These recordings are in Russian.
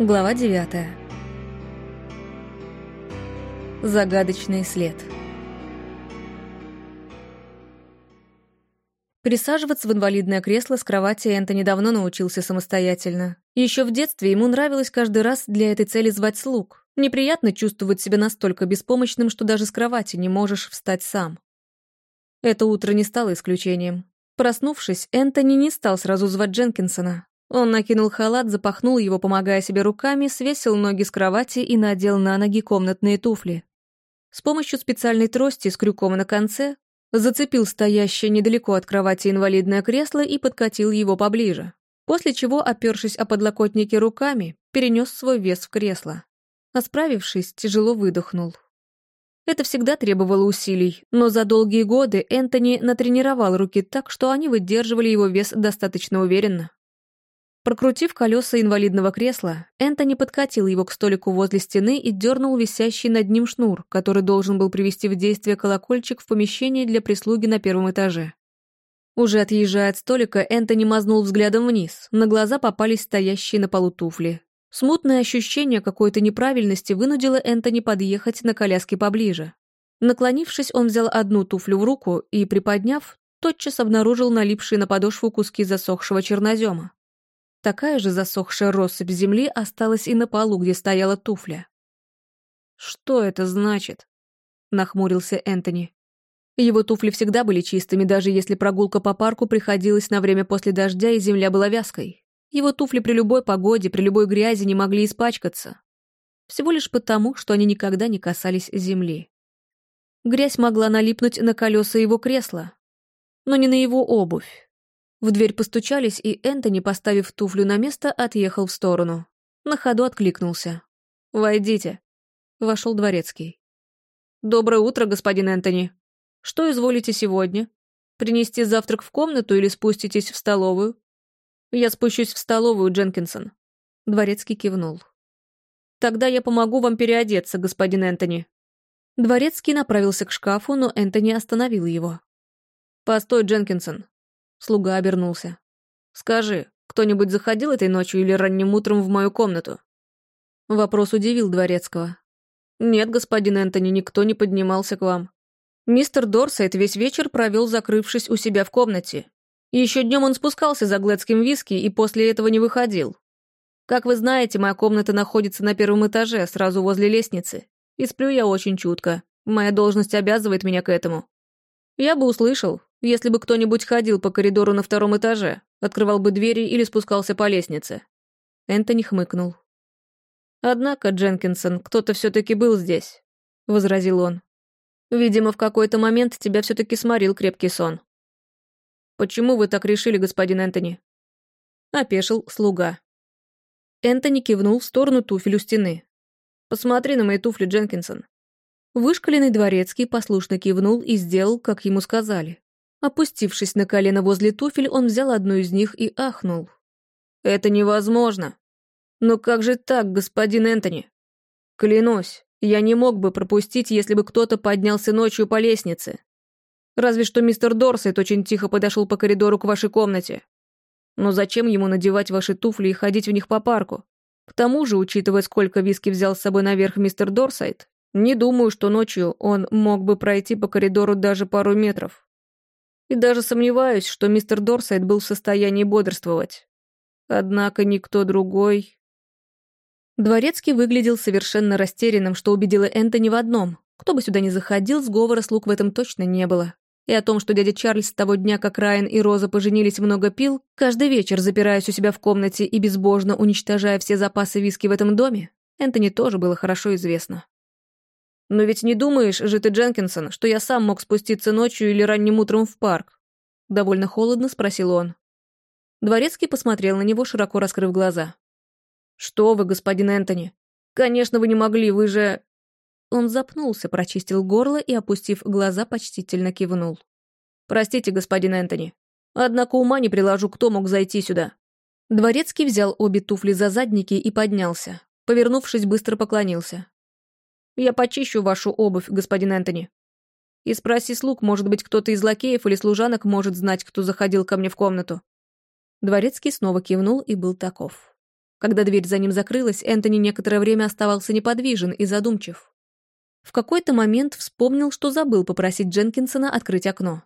Глава 9. Загадочный след. Присаживаться в инвалидное кресло с кровати Энтони давно научился самостоятельно. Еще в детстве ему нравилось каждый раз для этой цели звать слуг. Неприятно чувствовать себя настолько беспомощным, что даже с кровати не можешь встать сам. Это утро не стало исключением. Проснувшись, Энтони не стал сразу звать Дженкинсона, он накинул халат, запахнул его, помогая себе руками, свесил ноги с кровати и надел на ноги комнатные туфли. С помощью специальной трости с крюком на конце зацепил стоящее недалеко от кровати инвалидное кресло и подкатил его поближе, после чего, опершись о подлокотники руками, перенес свой вес в кресло. А тяжело выдохнул. Это всегда требовало усилий, но за долгие годы Энтони натренировал руки так, что они выдерживали его вес достаточно уверенно. Прокрутив колеса инвалидного кресла, Энтони подкатил его к столику возле стены и дернул висящий над ним шнур, который должен был привести в действие колокольчик в помещении для прислуги на первом этаже. Уже отъезжая от столика, Энтони мазнул взглядом вниз. На глаза попались стоящие на полу туфли. Смутное ощущение какой-то неправильности вынудило Энтони подъехать на коляске поближе. Наклонившись, он взял одну туфлю в руку и, приподняв, тотчас обнаружил налипшие на подошву куски засохшего чернозема. Такая же засохшая россыпь земли осталась и на полу, где стояла туфля. «Что это значит?» — нахмурился Энтони. Его туфли всегда были чистыми, даже если прогулка по парку приходилась на время после дождя и земля была вязкой. Его туфли при любой погоде, при любой грязи не могли испачкаться. Всего лишь потому, что они никогда не касались земли. Грязь могла налипнуть на колеса его кресла, но не на его обувь. В дверь постучались, и Энтони, поставив туфлю на место, отъехал в сторону. На ходу откликнулся. «Войдите». Вошел дворецкий. «Доброе утро, господин Энтони. Что изволите сегодня? Принести завтрак в комнату или спуститесь в столовую?» «Я спущусь в столовую, Дженкинсон». Дворецкий кивнул. «Тогда я помогу вам переодеться, господин Энтони». Дворецкий направился к шкафу, но Энтони остановил его. «Постой, Дженкинсон. Слуга обернулся. «Скажи, кто-нибудь заходил этой ночью или ранним утром в мою комнату?» Вопрос удивил Дворецкого. «Нет, господин Энтони, никто не поднимался к вам. Мистер Дорсайт весь вечер провел, закрывшись у себя в комнате. Еще днем он спускался за глэдским виски и после этого не выходил. Как вы знаете, моя комната находится на первом этаже, сразу возле лестницы. И сплю я очень чутко. Моя должность обязывает меня к этому. Я бы услышал, если бы кто-нибудь ходил по коридору на втором этаже, открывал бы двери или спускался по лестнице. Энтони хмыкнул. «Однако, Дженкинсон, кто-то все-таки был здесь», — возразил он. «Видимо, в какой-то момент тебя все-таки сморил крепкий сон». «Почему вы так решили, господин Энтони?» Опешил слуга. Энтони кивнул в сторону туфель у стены. «Посмотри на мои туфли, Дженкинсон. Вышкаленный дворецкий послушно кивнул и сделал, как ему сказали. Опустившись на колено возле туфель, он взял одну из них и ахнул. «Это невозможно!» «Но как же так, господин Энтони?» «Клянусь, я не мог бы пропустить, если бы кто-то поднялся ночью по лестнице. Разве что мистер Дорсет очень тихо подошел по коридору к вашей комнате. Но зачем ему надевать ваши туфли и ходить в них по парку? К тому же, учитывая, сколько виски взял с собой наверх мистер Дорсайт, не думаю, что ночью он мог бы пройти по коридору даже пару метров. И даже сомневаюсь, что мистер Дорсайт был в состоянии бодрствовать. Однако никто другой... Дворецкий выглядел совершенно растерянным, что убедило Энтони в одном. Кто бы сюда ни заходил, сговора слуг в этом точно не было. И о том, что дядя Чарльз с того дня, как Райан и Роза поженились, много пил, каждый вечер запираясь у себя в комнате и безбожно уничтожая все запасы виски в этом доме, Энтони тоже было хорошо известно. «Но ведь не думаешь же ты, Дженкинсон, что я сам мог спуститься ночью или ранним утром в парк?» Довольно холодно спросил он. Дворецкий посмотрел на него, широко раскрыв глаза. «Что вы, господин Энтони? Конечно, вы не могли, вы же...» Он запнулся, прочистил горло и, опустив глаза, почтительно кивнул. «Простите, господин Энтони. Однако ума не приложу, кто мог зайти сюда». Дворецкий взял обе туфли за задники и поднялся. Повернувшись, быстро поклонился. Я почищу вашу обувь, господин Энтони. И спроси слуг, может быть, кто-то из лакеев или служанок может знать, кто заходил ко мне в комнату». Дворецкий снова кивнул и был таков. Когда дверь за ним закрылась, Энтони некоторое время оставался неподвижен и задумчив. В какой-то момент вспомнил, что забыл попросить Дженкинсона открыть окно.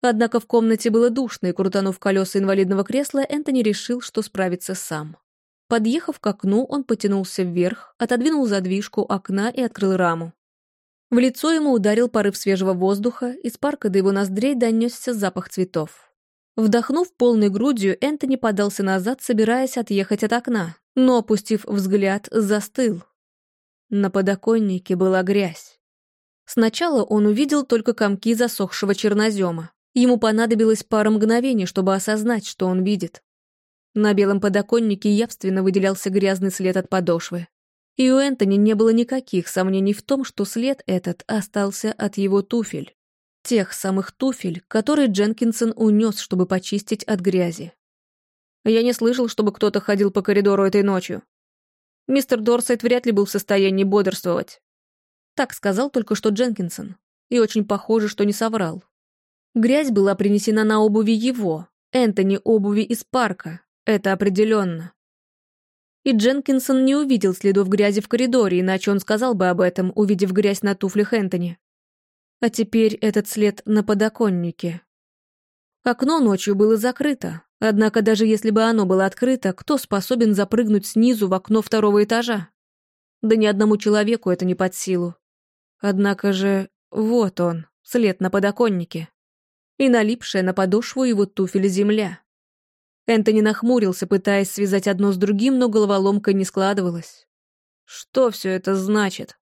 Однако в комнате было душно, и, крутанув колеса инвалидного кресла, Энтони решил, что справится сам. Подъехав к окну, он потянулся вверх, отодвинул задвижку окна и открыл раму. В лицо ему ударил порыв свежего воздуха, из парка до его ноздрей донесся запах цветов. Вдохнув полной грудью, Энтони подался назад, собираясь отъехать от окна, но, опустив взгляд, застыл. На подоконнике была грязь. Сначала он увидел только комки засохшего чернозема. Ему понадобилось пара мгновений, чтобы осознать, что он видит. На белом подоконнике явственно выделялся грязный след от подошвы. И у Энтони не было никаких сомнений в том, что след этот остался от его туфель. Тех самых туфель, которые Дженкинсон унес, чтобы почистить от грязи. Я не слышал, чтобы кто-то ходил по коридору этой ночью. Мистер Дорсайт вряд ли был в состоянии бодрствовать. Так сказал только что Дженкинсон. И очень похоже, что не соврал. Грязь была принесена на обуви его, Энтони обуви из парка, это определенно. И Дженкинсон не увидел следов грязи в коридоре, иначе он сказал бы об этом, увидев грязь на туфлях Энтони. А теперь этот след на подоконнике. Окно ночью было закрыто, однако даже если бы оно было открыто, кто способен запрыгнуть снизу в окно второго этажа? Да ни одному человеку это не под силу. Однако же, вот он, след на подоконнике. И налипшая на подошву его туфель земля. Энтони нахмурился, пытаясь связать одно с другим, но головоломка не складывалась. Что все это значит?